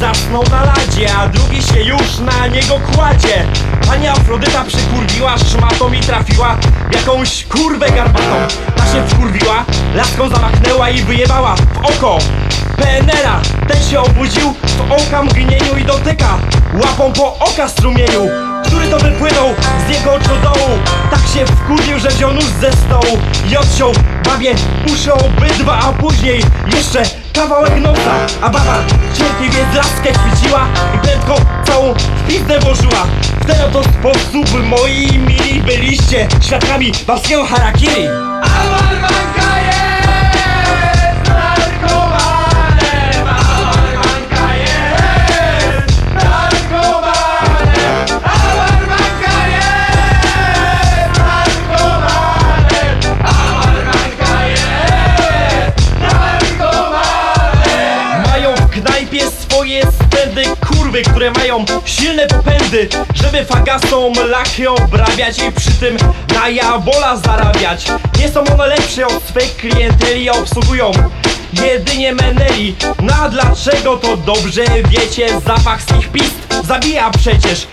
zasnął na ladzie A drugi się już na niego kładzie. Pani Afrodyta przykurwiła szmatą i trafiła Jakąś kurwę garbatą. Ta się wkurwiła, laską zamachnęła i wyjebała w oko. PNR-a, ten się obudził w oka mgnieniu i dotyka. Łapą po oka strumieniu to wypłynął z jego oczodołu Tak się wkurwił, że wziął nóż ze stołu. I odciął babie uszy obydwa A później jeszcze kawałek nosa. A baba cierpliwie laskę chwyciła I prędko całą w pizdę włożyła. W ten oto sposób moi mili byliście Świadkami babskiego harakiri kurwy, które mają silne popędy Żeby fagasom lachy obrabiać i przy tym na jabola zarabiać. Nie są one lepsze od swych klienteli, a obsługują jedynie meneli. No a dlaczego to dobrze wiecie, zapach z ich pist zabija przecież